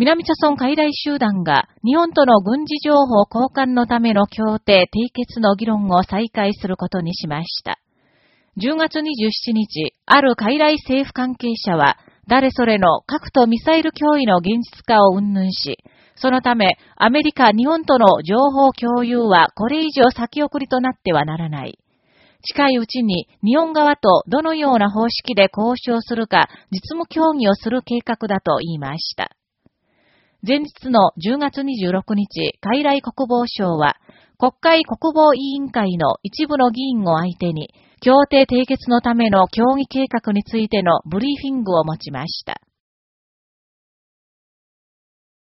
南朝村海外集団が日本との軍事情報交換のための協定締結の議論を再開することにしました。10月27日、ある海外政府関係者は、誰それの核とミサイル脅威の現実化を云々し、そのため、アメリカ、日本との情報共有はこれ以上先送りとなってはならない。近いうちに日本側とどのような方式で交渉するか実務協議をする計画だと言いました。前日の10月26日、海来国防省は、国会国防委員会の一部の議員を相手に、協定締結のための協議計画についてのブリーフィングを持ちました。